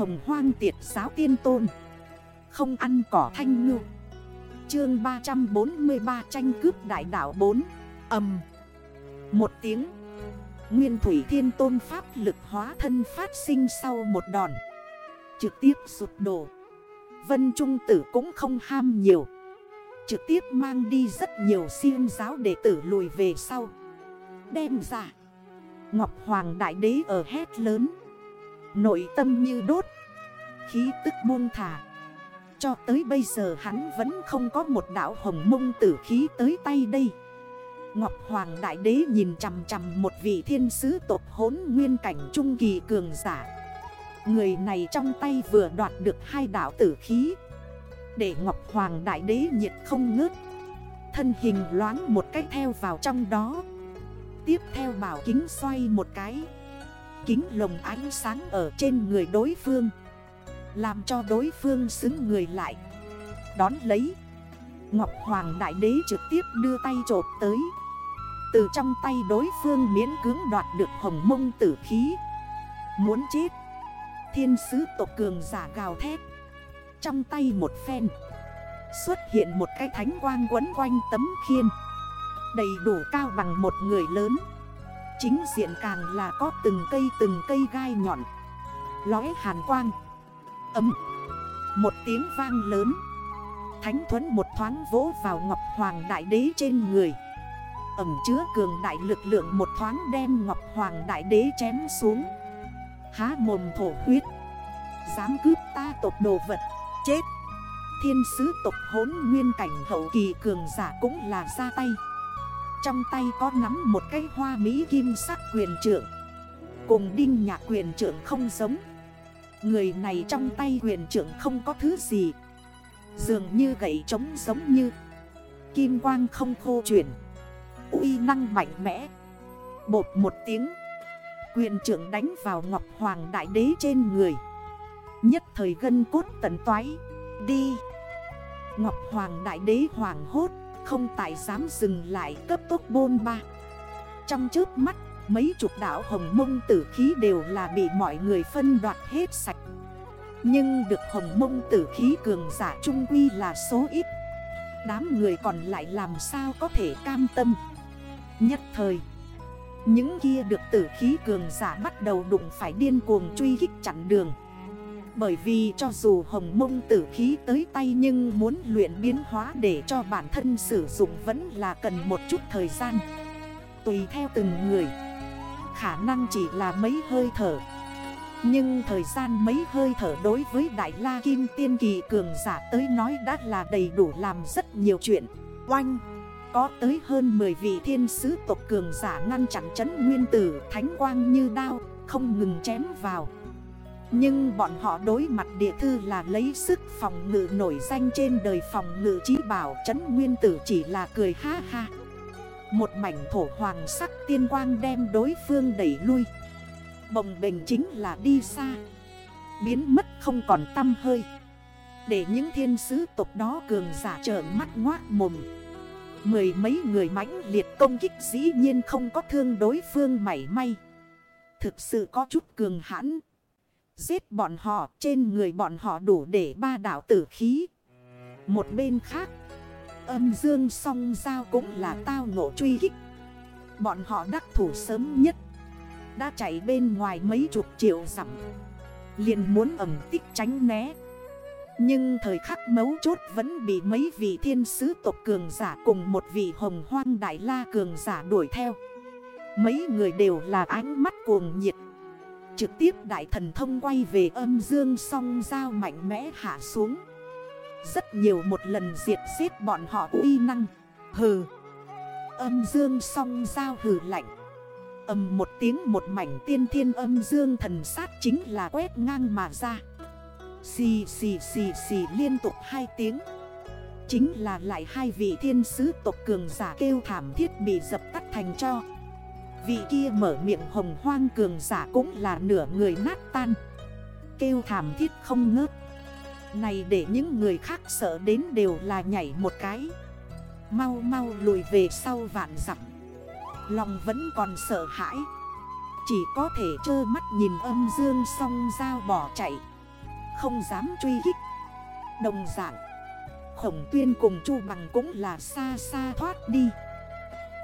hồng hoang tiệt giáo tiên tôn. Không ăn cỏ thanh ngư. Chương 343 tranh cướp đại đảo 4 Âm Một tiếng. Nguyên thủy thiên tôn pháp lực hóa thân phát sinh sau một đòn. Trực tiếp sụt đổ. Vân Trung tử cũng không ham nhiều. Trực tiếp mang đi rất nhiều siêng giáo đệ tử lùi về sau. Đem ra. Ngọc Hoàng Đại Đế ở hét lớn. Nội tâm như đốt. Khí tức buông thả. Cho tới bây giờ hắn vẫn không có một đảo hồng mông tử khí tới tay đây. Ngọc Hoàng Đại Đế nhìn chằm chằm một vị thiên sứ tộc hốn nguyên cảnh trung kỳ cường giả. Người này trong tay vừa đoạt được hai đảo tử khí. Để Ngọc Hoàng Đại Đế nhiệt không ngớt. Thân hình loáng một cách theo vào trong đó. Tiếp theo bảo kính xoay một cái. Kính lồng ánh sáng ở trên người đối phương. Làm cho đối phương xứng người lại. Đón lấy. Ngọc Hoàng Đại Đế trực tiếp đưa tay trộp tới. Từ trong tay đối phương miễn cưỡng đoạt được hồng mông tử khí. Muốn chết. Thiên sứ tộc cường giả gào thét. Trong tay một phen. Xuất hiện một cái thánh quang quấn quanh tấm khiên. Đầy đủ cao bằng một người lớn. Chính diện càng là có từng cây từng cây gai nhọn. Lói hàn quang. Ấm. Một tiếng vang lớn. Thánh thuẫn một thoáng vỗ vào Ngọc Hoàng Đại Đế trên người. Ẩm chứa cường đại lực lượng một thoáng đem Ngọc Hoàng Đại Đế chém xuống. Há mồm thổ huyết. Dám cướp ta tộc đồ vật. Chết. Thiên sứ tộc hốn nguyên cảnh hậu kỳ cường giả cũng là ra tay. Trong tay có nắm một cái hoa mỹ kim sắc quyền trưởng Cùng đinh nhạc quyền trưởng không giống. Người này trong tay quyền trưởng không có thứ gì. Dường như gậy trống giống như Kim quang không khô chuyển. Uy năng mạnh mẽ. Bột một tiếng. Quyền trưởng đánh vào Ngọc Hoàng Đại Đế trên người. Nhất thời gân cốt tận toái. Đi. Ngọc Hoàng Đại Đế hoàng hốt. Không tại dám dừng lại cấp tốc bôn ba. Trong trước mắt, Mấy chục đảo hồng mông tử khí đều là bị mọi người phân đoạt hết sạch. Nhưng được hồng mông tử khí cường giả trung quy là số ít. Đám người còn lại làm sao có thể cam tâm? Nhất thời, Những kia được tử khí cường giả bắt đầu đụng phải điên cuồng truy kích chặn đường. Bởi vì cho dù hồng mông tử khí tới tay nhưng muốn luyện biến hóa để cho bản thân sử dụng vẫn là cần một chút thời gian. Tùy theo từng người, Khả năng chỉ là mấy hơi thở. Nhưng thời gian mấy hơi thở đối với Đại La Kim Tiên Kỳ cường giả tới nói đã là đầy đủ làm rất nhiều chuyện. Oanh, Có tới hơn 10 vị thiên sứ tộc cường giả ngăn chặn chấn nguyên tử, thánh quang như đao, Không ngừng chém vào. Nhưng bọn họ đối mặt địa thư là lấy sức phòng ngự nổi danh trên đời phòng ngự trí bảo chấn nguyên tử chỉ là cười ha ha. Một mảnh thổ hoàng sắc tiên quang đem đối phương đẩy lui. Bồng bình chính là đi xa. Biến mất không còn tâm hơi. Để những thiên sứ tộc đó cường giả trợn mắt ngoát mồm. Mười mấy người mãnh liệt công kích dĩ nhiên không có thương đối phương mảy may. Thực sự có chút cường hãn. Giết bọn họ, trên người bọn họ đủ để ba đảo tử khí. Một bên khác, Âm dương song giao cũng là tao ngộ truy kích. Bọn họ đắc thủ sớm nhất, Đã chạy bên ngoài mấy chục triệu dặm. Liền muốn ẩm tích tránh né. Nhưng thời khắc mấu chốt vẫn bị mấy vị thiên sứ tộc cường giả cùng một vị hồng hoang đại la cường giả đuổi theo. Mấy người đều là ánh mắt cuồng nhiệt. Trực tiếp đại thần thông quay về âm dương song giao mạnh mẽ hạ xuống. Rất nhiều một lần diệt giết bọn họ uy năng. Hừ. Âm dương song giao hừ lạnh. Âm một tiếng một mảnh tiên thiên âm dương thần sát chính là quét ngang mà ra. Xì xì xì xì liên tục hai tiếng. Chính là lại hai vị thiên sứ tộc cường giả kêu thảm thiết bị dập tắt thành cho. Vị kia mở miệng hồng hoang cường giả cũng là nửa người nát tan. Kêu thảm thiết không ngớt. Này để những người khác sợ đến đều là nhảy một cái. Mau mau lùi về sau vạn dặm. Lòng vẫn còn sợ hãi. Chỉ có thể trơ mắt nhìn âm dương song dao bỏ chạy. Không dám truy kích Đồng dạng, Khổng tuyên cùng chu bằng cũng là xa xa thoát đi.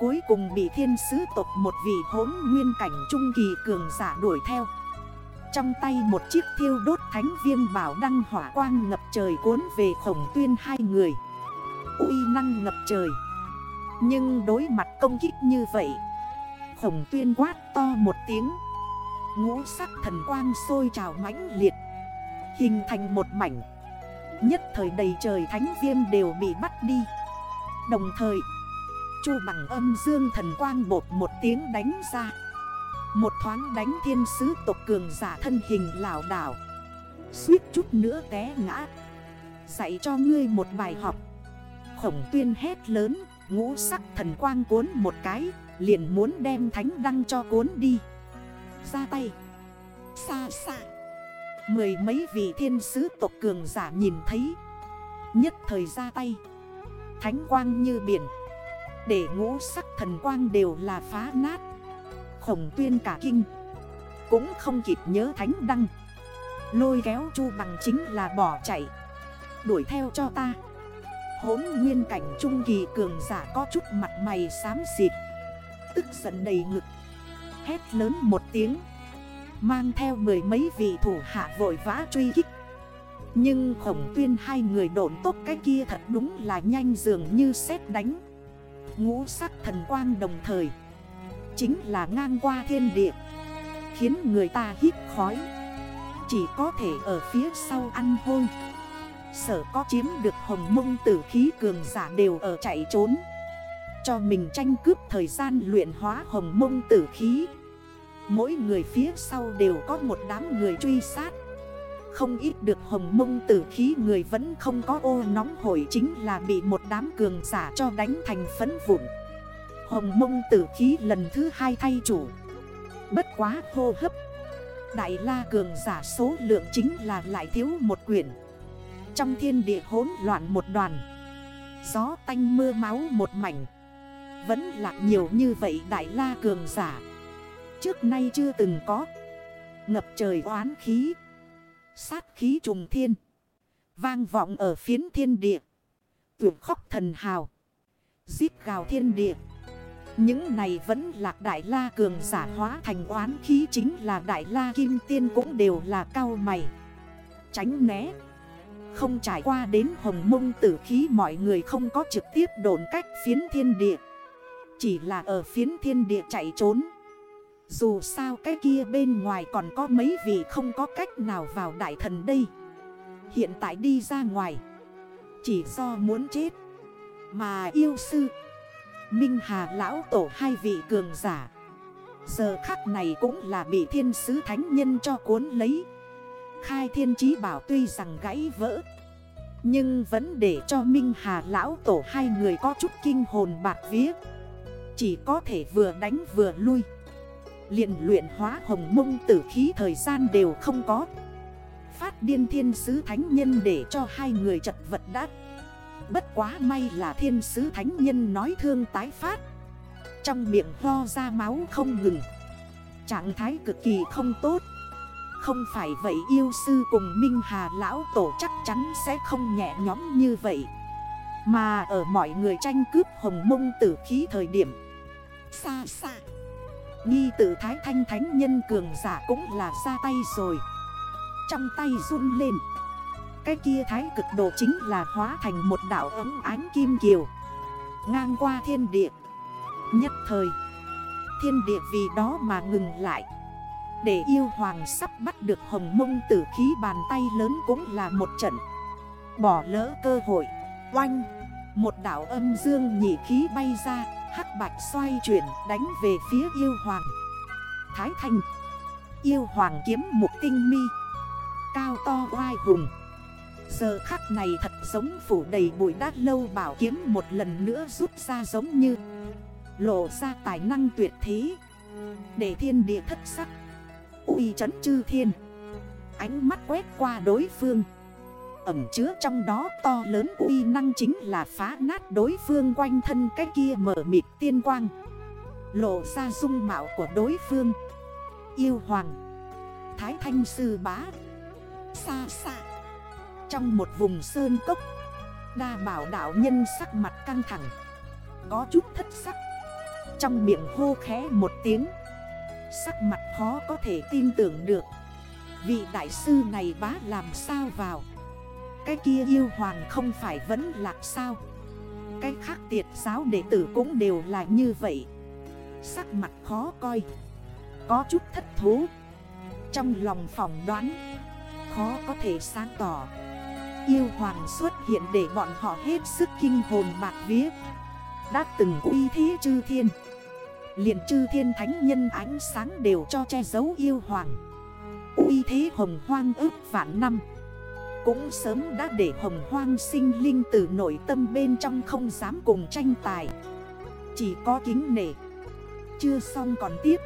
Cuối cùng bị thiên sứ tộc một vị hốn nguyên cảnh trung kỳ cường giả đuổi theo. Trong tay một chiếc thiêu đốt thánh viêm bảo đăng hỏa quang ngập trời cuốn về khổng tuyên hai người. Uy năng ngập trời. Nhưng đối mặt công kích như vậy, Khổng tuyên quát to một tiếng. Ngũ sắc thần quang sôi trào mãnh liệt, Hình thành một mảnh. Nhất thời đầy trời thánh viêm đều bị bắt đi. Đồng thời Chu bằng âm dương thần quang bột một tiếng đánh ra. Một thoáng đánh thiên sứ tộc cường giả thân hình lào đảo. Suýt chút nữa té ngã. Dạy cho ngươi một bài học. Khổng tuyên hét lớn, Ngũ sắc thần quang cuốn một cái, Liền muốn đem thánh đăng cho cuốn đi. Ra tay. Xa xa. Mười mấy vị thiên sứ tộc cường giả nhìn thấy. Nhất thời ra tay. Thánh quang như biển. Để ngũ sắc thần quang đều là phá nát. Khổng tuyên cả kinh. Cũng không kịp nhớ thánh đăng. Lôi kéo chu bằng chính là bỏ chạy. Đuổi theo cho ta. Hốn nguyên cảnh trung kỳ cường giả có chút mặt mày xám xịt. Tức giận đầy ngực. Hét lớn một tiếng. Mang theo mười mấy vị thủ hạ vội vã truy kích. Nhưng khổng tuyên hai người độn tốt cái kia thật đúng là nhanh dường như xét đánh. Ngũ sắc thần quang đồng thời. Chính là ngang qua thiên địa. Khiến người ta hít khói. Chỉ có thể ở phía sau ăn hôi. Sở có chiếm được hồng mông tử khí cường giả đều ở chạy trốn. Cho mình tranh cướp thời gian luyện hóa hồng mông tử khí. Mỗi người phía sau đều có một đám người truy sát. Không ít được hồng mông tử khí người vẫn không có ô nóng hổi Chính là bị một đám cường giả cho đánh thành phấn vụn. Hồng mông tử khí lần thứ hai thay chủ. Bất quá hô hấp. Đại la cường giả số lượng chính là lại thiếu một quyển. Trong thiên địa hỗn loạn một đoàn. Gió tanh mưa máu một mảnh. Vẫn lạc nhiều như vậy đại la cường giả. Trước nay chưa từng có. Ngập trời oán khí. Sát khí trùng thiên. Vang vọng ở phiến thiên địa. Tuyệt khóc thần hào. Giết gào thiên địa. Những này vẫn lạc đại la cường giả hóa thành oán khí chính là đại la kim tiên cũng đều là cao mày. Tránh né. Không trải qua đến hồng mông tử khí mọi người không có trực tiếp đồn cách phiến thiên địa. Chỉ là ở phiến thiên địa chạy trốn dù sao cái kia bên ngoài còn có mấy vị không có cách nào vào đại thần đây. Hiện tại đi ra ngoài. Chỉ do muốn chết. Mà yêu sư. Minh Hà Lão Tổ hai vị cường giả. Giờ khắc này cũng là bị thiên sứ thánh nhân cho cuốn lấy. Khai thiên chí bảo tuy rằng gãy vỡ. Nhưng vẫn để cho Minh Hà Lão Tổ hai người có chút kinh hồn bạc vía. Chỉ có thể vừa đánh vừa lui liền luyện hóa hồng mông tử khí thời gian đều không có. Phát điên thiên sứ thánh nhân để cho hai người chật vật đắt Bất quá may là thiên sứ thánh nhân nói thương tái phát. Trong miệng ho ra máu không ngừng. Trạng thái cực kỳ không tốt. Không phải vậy yêu sư cùng Minh Hà Lão Tổ chắc chắn sẽ không nhẹ nhóm như vậy. Mà ở mọi người tranh cướp hồng mông tử khí thời điểm. Xa xa. Nghi tự thái thanh thánh nhân cường giả cũng là ra tay rồi. Trong tay run lên. Cái kia thái cực độ chính là hóa thành một đảo ấm ánh kim kiều. Ngang qua thiên địa. Nhất thời. Thiên địa vì đó mà ngừng lại. Để yêu hoàng sắp bắt được hồng mông tử khí bàn tay lớn cũng là một trận. Bỏ lỡ cơ hội. Oanh. Một đảo âm dương nhị khí bay ra. Hắc bạch xoay chuyển, đánh về phía yêu hoàng. Thái thanh. Yêu hoàng kiếm một tinh mi. Cao to oai hùng. Giờ khắc này thật giống phủ đầy bụi đát lâu bảo kiếm một lần nữa rút ra giống như Lộ ra tài năng tuyệt thế. Để thiên địa thất sắc. Uy chấn chư thiên. Ánh mắt quét qua đối phương ẩm chứa trong đó to lớn uy năng chính là phá nát đối phương quanh thân cái kia mở mịt tiên quang. Lộ ra dung mạo của đối phương. Yêu hoàng. Thái thanh sư bá. Xa xa Trong một vùng sơn cốc, Đa bảo đảo nhân sắc mặt căng thẳng. Có chút thất sắc. Trong miệng hô khẽ một tiếng. Sắc mặt khó có thể tin tưởng được. Vị đại sư này bá làm sao vào? Cái kia yêu hoàng không phải vẫn lạc sao? Cái khác tiệt giáo đệ tử cũng đều là như vậy. Sắc mặt khó coi, Có chút thất thú Trong lòng phỏng đoán, Khó có thể sáng tỏ. Yêu hoàng xuất hiện để bọn họ hết sức kinh hồn bạc vía. Đã từng uy thế chư thiên, liền chư thiên thánh nhân ánh sáng đều cho che giấu yêu hoàng. Uy thế hồng hoang ước vạn năm. Cũng sớm đã để hồng hoang sinh linh từ nội tâm bên trong không dám cùng tranh tài. Chỉ có kính nể. Chưa xong còn tiếp.